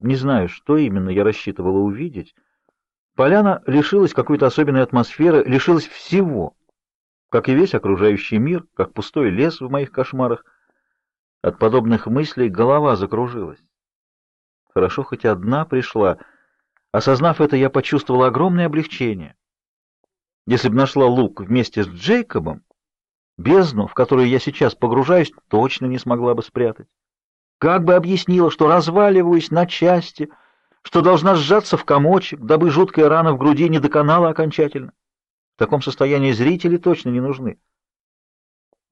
Не знаю, что именно я рассчитывала увидеть. Поляна лишилась какой-то особенной атмосферы, лишилась всего, как и весь окружающий мир, как пустой лес в моих кошмарах. От подобных мыслей голова закружилась. Хорошо, хоть одна пришла. Осознав это, я почувствовала огромное облегчение. Если бы нашла лук вместе с Джейкобом, бездну, в которую я сейчас погружаюсь, точно не смогла бы спрятать. Как бы объяснила, что разваливаюсь на части, что должна сжаться в комочек, дабы жуткая рана в груди не доконала окончательно. В таком состоянии зрители точно не нужны.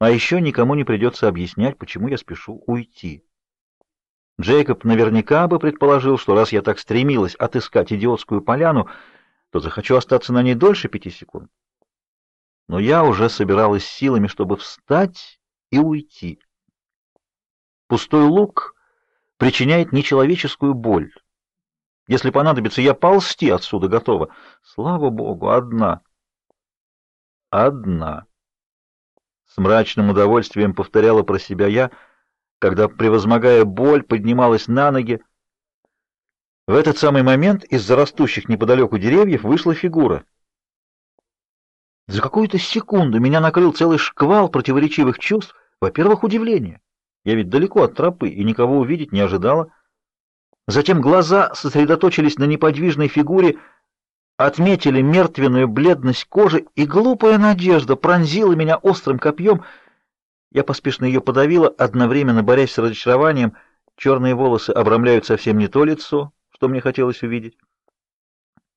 А еще никому не придется объяснять, почему я спешу уйти. Джейкоб наверняка бы предположил, что раз я так стремилась отыскать идиотскую поляну, то захочу остаться на ней дольше пяти секунд. Но я уже собиралась силами, чтобы встать и уйти. Пустой лук причиняет нечеловеческую боль. Если понадобится, я ползти отсюда готова. Слава богу, одна. Одна. С мрачным удовольствием повторяла про себя я, когда, превозмогая боль, поднималась на ноги. В этот самый момент из-за растущих неподалеку деревьев вышла фигура. За какую-то секунду меня накрыл целый шквал противоречивых чувств. Во-первых, удивление. Я ведь далеко от тропы и никого увидеть не ожидала. Затем глаза сосредоточились на неподвижной фигуре, отметили мертвенную бледность кожи, и глупая надежда пронзила меня острым копьем. Я поспешно ее подавила, одновременно борясь с разочарованием. Черные волосы обрамляют совсем не то лицо, что мне хотелось увидеть.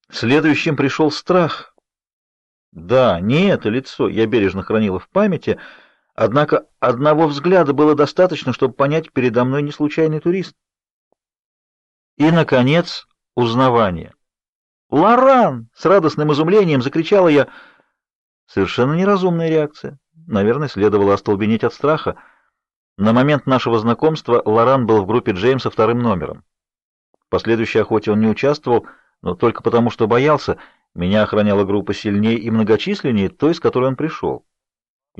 Следующим пришел страх. Да, не это лицо я бережно хранила в памяти — Однако одного взгляда было достаточно, чтобы понять, передо мной не случайный турист. И, наконец, узнавание. «Лоран!» — с радостным изумлением закричала я. Совершенно неразумная реакция. Наверное, следовало остолбенеть от страха. На момент нашего знакомства Лоран был в группе Джеймса вторым номером. В последующей охоте он не участвовал, но только потому, что боялся. Меня охраняла группа сильнее и многочисленнее той, с которой он пришел.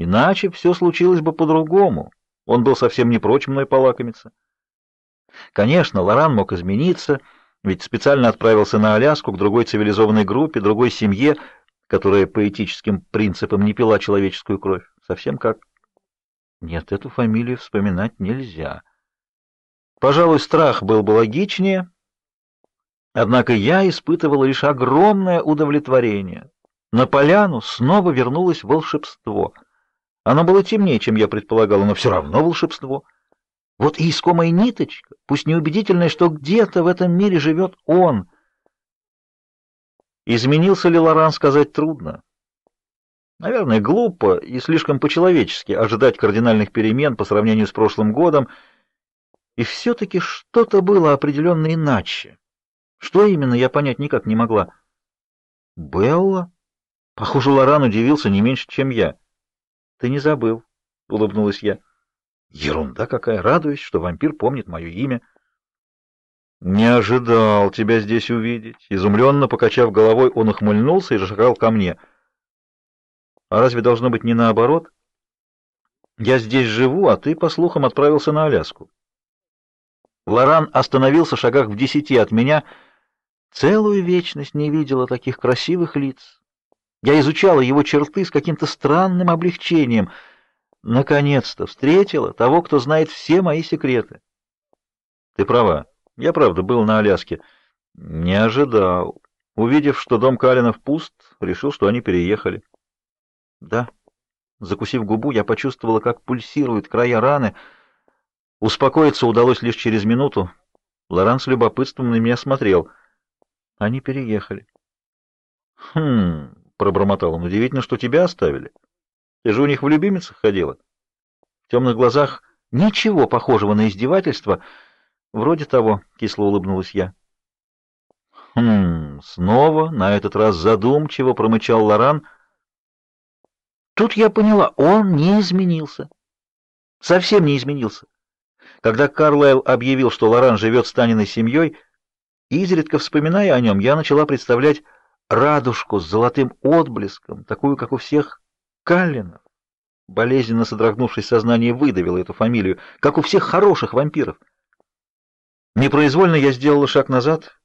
Иначе все случилось бы по-другому. Он был совсем не прочь мной полакомиться. Конечно, Лоран мог измениться, ведь специально отправился на Аляску к другой цивилизованной группе, другой семье, которая по этическим принципам не пила человеческую кровь. Совсем как... Нет, эту фамилию вспоминать нельзя. Пожалуй, страх был бы логичнее, однако я испытывал лишь огромное удовлетворение. На поляну снова вернулось волшебство — оно было темнее, чем я предполагала, но все равно волшебство. Вот и искомая ниточка, пусть неубедительная, что где-то в этом мире живет он. Изменился ли Лоран, сказать трудно. Наверное, глупо и слишком по-человечески ожидать кардинальных перемен по сравнению с прошлым годом, и все-таки что-то было определенно иначе. Что именно, я понять никак не могла. Белла? Похоже, Лоран удивился не меньше, чем я. Ты не забыл, улыбнулась я. Ерунда какая, радуюсь, что вампир помнит мое имя. Не ожидал тебя здесь увидеть. Изумленно покачав головой, он ухмыльнулся и зашагал ко мне. А разве должно быть не наоборот? Я здесь живу, а ты, по слухам, отправился на Аляску. Лоран остановился в шагах в десяти от меня. Целую вечность не видела таких красивых лиц. Я изучала его черты с каким-то странным облегчением. Наконец-то встретила того, кто знает все мои секреты. Ты права. Я правда был на Аляске. Не ожидал. Увидев, что дом Калинов пуст, решил, что они переехали. Да. Закусив губу, я почувствовала, как пульсируют края раны. Успокоиться удалось лишь через минуту. Лоран с любопытством на меня смотрел. Они переехали. Хм, пробормотал он. Удивительно, что тебя оставили. Ты же у них в любимицах ходила. В темных глазах ничего похожего на издевательство. Вроде того, кисло улыбнулась я. Хм, снова, на этот раз задумчиво промычал Лоран. Тут я поняла, он не изменился. Совсем не изменился. Когда Карлайл объявил, что Лоран живет с Таниной семьей, изредка вспоминая о нем, я начала представлять радужку с золотым отблеском, такую, как у всех Каллинов. Болезненно содрогнувшись сознание, выдавило эту фамилию, как у всех хороших вампиров. Непроизвольно я сделала шаг назад,